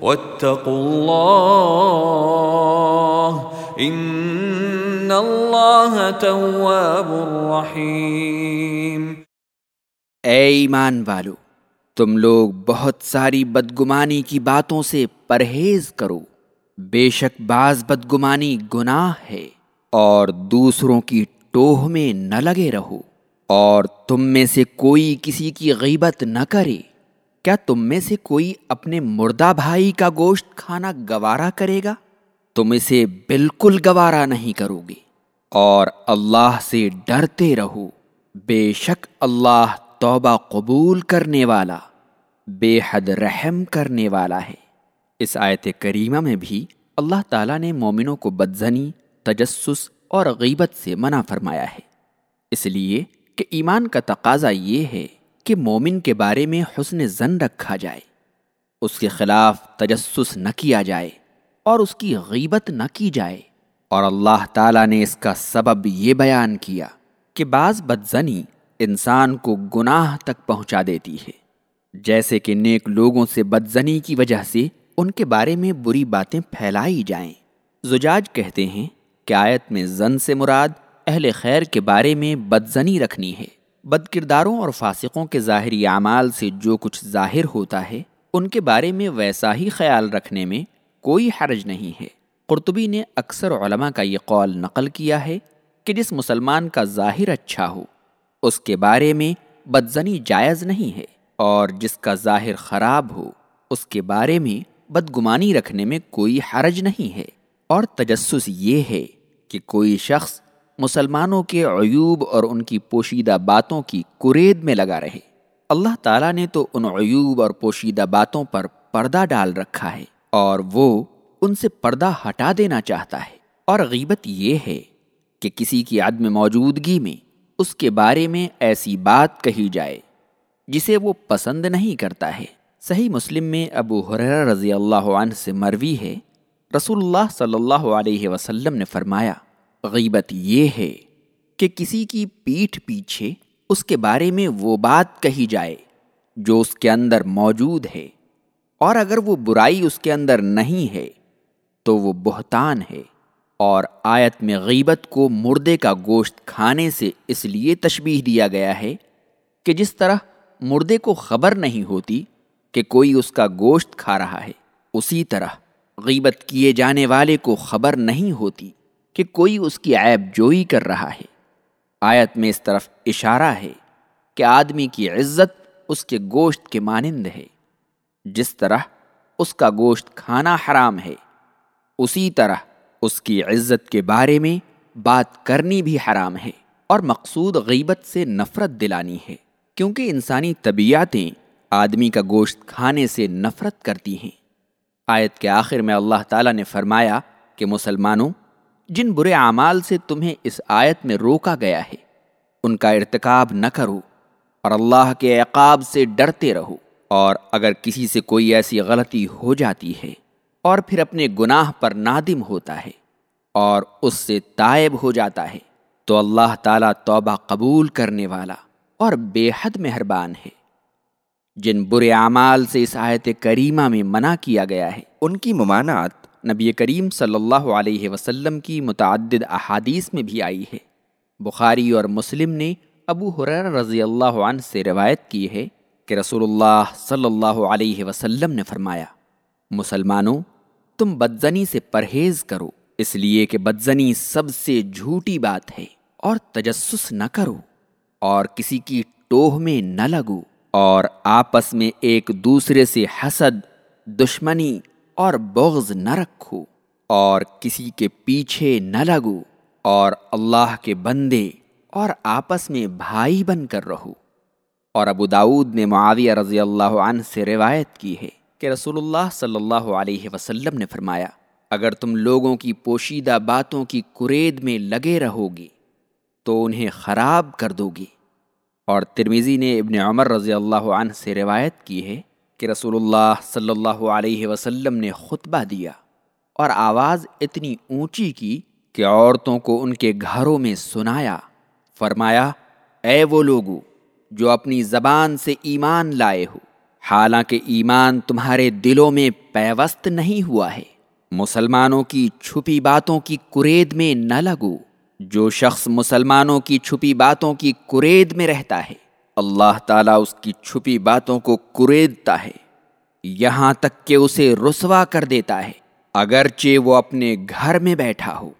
واتقوا الله ان اللہ تواب رحیم اے ایمان والو، تم لوگ بہت ساری بدگمانی کی باتوں سے پرہیز کرو۔ بے شک بعض بدگمانی گناہ ہے اور دوسروں کی ٹوہ میں نہ لگے رہو۔ اور تم میں سے کوئی کسی کی غیبت نہ کرے۔ کیا تم میں سے کوئی اپنے مردہ بھائی کا گوشت کھانا گوارا کرے گا؟ تم اسے بالکل گوارا نہیں کرو گے اور اللہ سے ڈرتے رہو۔ بے شک اللہ توبہ قبول کرنے والا، بے حد رحم کرنے والا ہے۔ اس آیت کریمہ میں بھی اللہ تعالیٰ نے مومنوں کو بدزنی، تجسس اور غیبت سے منع فرمایا ہے۔ اس لیے کہ ایمان کا تقاضا یہ ہے کہ مومن کے بارے میں حسن زن رکھا جائے۔ اس کے خلاف تجسس نہ کیا جائے اور اس کی غیبت نہ کی جائے۔ اور اللہ تعالیٰ نے اس کا سبب یہ بیان کیا کہ بعض بدزنی انسان کو گناہ تک پہنچا دیتی ہے۔ جیسے کہ نیک لوگوں سے بدزنی کی وجہ سے ان کے بارے میں بری باتیں پھیلائی جائیں۔ زجاج کہتے ہیں کہ آیت میں زن سے مراد اہل خیر کے بارے میں بدزنی رکھنی ہے۔ بد کرداروں اور فاسقوں کے ظاہری اعمال سے جو کچھ ظاہر ہوتا ہے، ان کے بارے میں ویسا ہی خیال رکھنے میں کوئی حرج نہیں ہے۔ قرطبی نے اکثر علماء کا یہ قول نقل کیا ہے کہ جس مسلمان کا ظاہر اچھا ہو، اس کے بارے میں بدزنی جائز نہیں ہے، اور جس کا ظاہر خراب ہو، اس کے بارے میں بدگمانی رکھنے میں کوئی حرج نہیں ہے۔ اور تجسس یہ ہے کہ کوئی شخص مسلمانوں کے عیوب اور ان کی پوشیدہ باتوں کی کرید میں لگا رہے۔ اللہ تعالیٰ نے تو ان عیوب اور پوشیدہ باتوں پر پردہ ڈال رکھا ہے اور وہ ان سے پردہ ہٹا دینا چاہتا ہے۔ اور غیبت یہ ہے کہ کسی کی عدم موجودگی میں اس کے بارے میں ایسی بات کہی جائے جسے وہ پسند نہیں کرتا ہے۔ صحیح مسلم میں ابو حرر رضی اللہ عنہ سے مروی ہے۔ رسول اللہ صلی اللہ علیہ وسلم نے فرمایا غیبت یہ ہے کہ کسی کی پیٹھ پیچھے اس کے بارے میں وہ بات کہی جائے جو اس کے اندر موجود ہے، اور اگر وہ برائی اس کے اندر نہیں ہے تو وہ بہتان ہے، اور آیت میں غیبت کو مردے کا گوشت کھانے سے اس لیے تشبیح دیا گیا ہے کہ جس طرح مردے کو خبر نہیں ہوتی کہ کوئی اس کا گوشت کھا رہا ہے، اسی طرح غیبت کیے جانے والے کو خبر نہیں ہوتی کہ کوئی اس کی عیب جوئی کر رہا ہے۔ آیت میں اس طرف اشارہ ہے کہ آدمی کی عزت اس کے گوشت کے مانند ہے۔ جس طرح اس کا گوشت کھانا حرام ہے، اسی طرح اس کی عزت کے بارے میں بات کرنی بھی حرام ہے اور مقصود غیبت سے نفرت دلانی ہے۔ کیونکہ انسانی طبیعتیں آدمی کا گوشت کھانے سے نفرت کرتی ہیں۔ آیت کے آخر میں اللہ تعالیٰ نے فرمایا کہ مسلمانوں جن برے اعمال سے تمہیں اس آیت میں روکا گیا ہے، ان کا ارتکاب نہ کرو اور اللہ کے عقاب سے ڈرتے رہو۔ اور اگر کسی سے کوئی ایسی غلطی ہو جاتی ہے اور پھر اپنے گناہ پر نادم ہوتا ہے اور اس سے تائب ہو جاتا ہے، تو اللہ تعالیٰ توبہ قبول کرنے والا اور بے حد مہربان ہے۔ جن برے اعمال سے اس آیت کریمہ میں منع کیا گیا ہے، ان کی ممانعت نبی کریم صلی اللہ علیہ وسلم کی متعدد احادیث میں بھی آئی ہے۔ بخاری اور مسلم نے ابو حریر رضی اللہ عنہ سے روایت کی ہے کہ رسول اللہ صلی اللہ علیہ وسلم نے فرمایا، مسلمانوں، تم بدزنی سے پرہیز کرو، اس لیے کہ بدزنی سب سے جھوٹی بات ہے اور تجسس نہ کرو، اور کسی کی ٹوہ میں نہ لگو، اور آپس میں ایک دوسرے سے حسد، دشمنی اور بغض نہ رکھو اور کسی کے پیچھے نہ لگو اور اللہ کے بندے اور آپس میں بھائی بن کر رہو۔ اور ابو داود نے معاویہ رضی اللہ عنہ سے روایت کی ہے کہ رسول اللہ صلی اللہ علیہ وسلم نے فرمایا، اگر تم لوگوں کی پوشیدہ باتوں کی کرید میں لگے رہو گے تو انہیں خراب کر دو گے۔ اور ترمیزی نے ابن عمر رضی اللہ عنہ سے روایت کی ہے کہ رسول اللہ صلی اللہ علیہ وسلم نے خطبہ دیا اور آواز اتنی اونچی کی کہ عورتوں کو ان کے گھروں میں سنایا، فرمایا، اے وہ لوگو، جو اپنی زبان سے ایمان لائے ہو، حالانکہ ایمان تمہارے دلوں میں پیوست نہیں ہوا ہے، مسلمانوں کی چھپی باتوں کی کرید میں نہ لگو۔ جو شخص مسلمانوں کی چھپی باتوں کی کرید میں رہتا ہے اللہ تعالیٰ اس کی چھپی باتوں کو کریدتا ہے، یہاں تک کہ اسے رسوا کر دیتا ہے، اگرچہ وہ اپنے گھر میں بیٹھا ہو۔